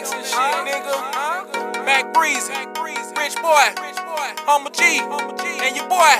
Netflix and shit, nigga. Mac Breezy, Rich Boy, Humble G, and your boy,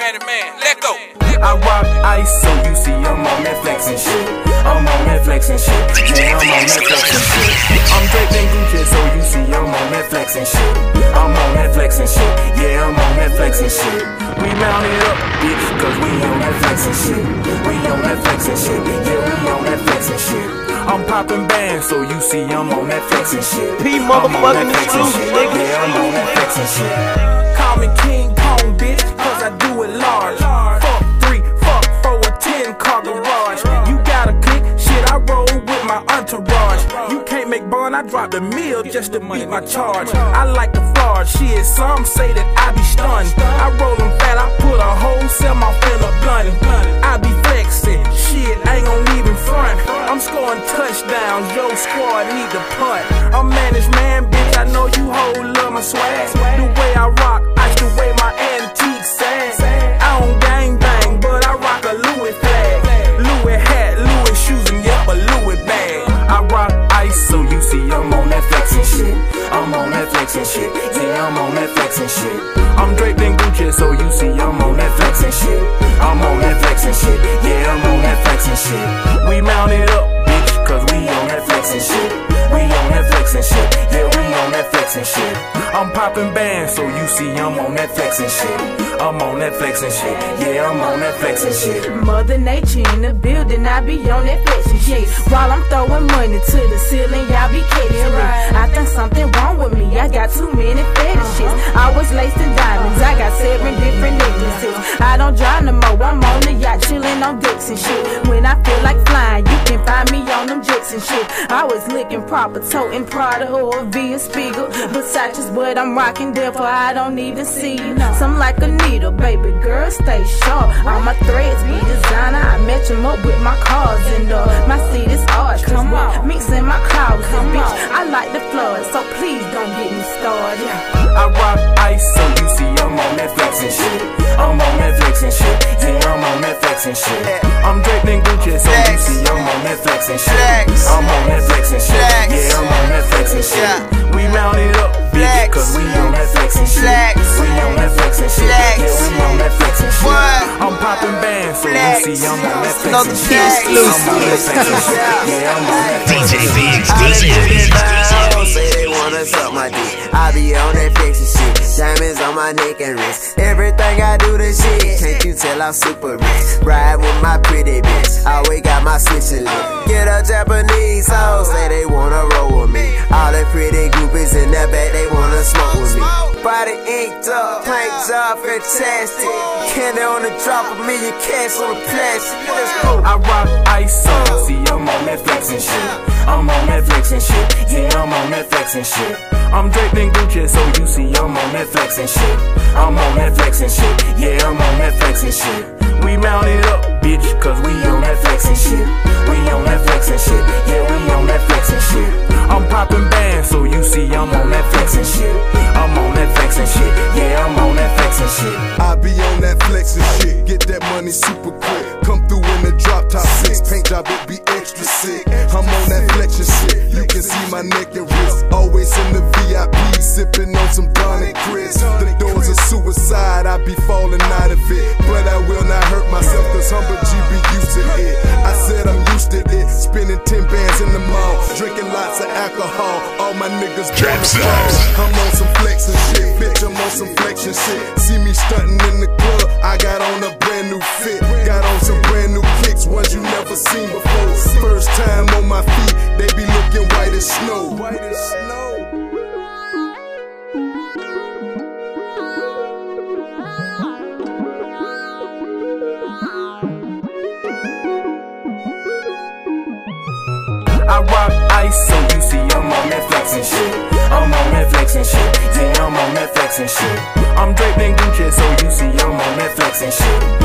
Man and Man. Let go. I rock ice, so you see I'm on Netflix and shit. I'm on Netflix and shit. Yeah, I'm on Netflix and shit. I'm draped Gucci, so you see I'm on Netflix and shit. I'm on Netflix and shit. Yeah, I'm on Netflix and shit. We mounted up, bitch, cause we on Netflix and shit. We on Netflix and shit. Yeah, we on Netflix and shit. I'm popping bands, so you see I'm on Netflix and shit. P I'm on motherfucking Netflix and truth, nigga. Yeah, I'm on Netflix and shit. Call me King Kong, bitch, cause I do it large. Fuck three, fuck four, a ten car garage. You gotta click, shit, I roll with my entourage. You can't make bond, I drop the meal just to beat my charge. I like the fraud, shit, some say that I be stunned. I roll them fat, I and shit. Yeah, I'm on Netflix and shit. I'm draped in Gucci, so you see I'm on Netflix and shit. I'm on Netflix and shit. Yeah, I'm on Netflix and shit. We mounted up, bitch, cause we on Netflix and shit. We on Netflix and shit. Yeah, we on Netflix and shit. I'm popping bands, so you see I'm on Netflix and shit. I'm on Netflix and shit. Yeah, I'm on Netflix and shit. Mother Nature in the building, I be on that flex and shit. While I'm throwing money to the ceiling, y'all be catching me. I think something wrong with me, I got too many fetishes. Uh-huh. Always laced in diamonds, I got seven different necklaces. I don't drive no more, I'm on the yacht, chilling on decks and shit. When I feel like flying, you can find me on them jets and shit. I was looking proper, toting Prada or Via Spiga. Versace's what I'm rocking, therefore I don't even see you. Some like a needle, baby girl, stay sharp. All my threads be designer, I match them up with my cars and uh, my seat is art. Come on, mixing my clouds, bitch. I like the flood, so please don't get me started. I rock ice, so you see I'm on Netflix and shit. I'm on Netflix and shit. Yeah, I'm on Netflix and shit. I'm draped in Gucci, so you see I'm on Netflix and shit. And shit. Yeah. We mounted up, bitch, Flex. cause we on Netflix and shit. Flex. We on Netflix and shit. Flex. Yeah, we on Netflix and shit. What? I'm popping bands, so Flex. you see I'm on Netflix No and shit. flex. I'm on Netflix and shit. Yeah, I'm on Netflix DJ and shit. exclusive. Down, say they wanna suck my dick. I be on that fix and shit. Diamonds on my neck and wrist. Everything I do the shit. Can't you tell I'm super rich? Ride with my pretty bitch. I always got my switch lit. Get a Japanese hoe, say they wanna roll with me. All the pretty groupies in the back, they wanna smoke with me. Body inked up, paint job fantastic. Candy on the drop, a million cash on the plastic. Let's go. I rock ice, you see I'm on Netflix and shit. I'm draped in Gucci, so you see I'm on Netflix and shit. I'm on Netflix and shit. Yeah, I'm on Netflix and shit. We mounted up, bitch, cause we on Netflix and shit. We on Netflix and shit. Yeah, we on Netflix and shit. I'm popping bands, so you see I'm on Netflix and shit. I'm on Netflix and shit. Yeah, I'm on Netflix and shit. I be on that flex and shit. Get that money super quick. Come through in the drop top six. Paint job, it be extra sick. I'm on that flex and shit. You can see my neck and wrist. I be falling out of it. But I will not hurt myself, cause Humble G be used to it. I said I'm used to it. Spending 10 bands in the mall. Drinking lots of alcohol. All my niggas Trap wanna size. fall. I'm on some flexin' shit, bitch. I'm on some flexion shit. See me stunting in the club. I got on a brand new fit. Got on some brand new kicks, ones you never seen before. First time on my feet, they be looking white as snow. White as snow. I rock ice, so you see I'm on Netflix and shit. I'm on Netflix and shit. Yeah, I'm on Netflix and shit. I'm draped Gucci, so you see I'm on Netflix and shit.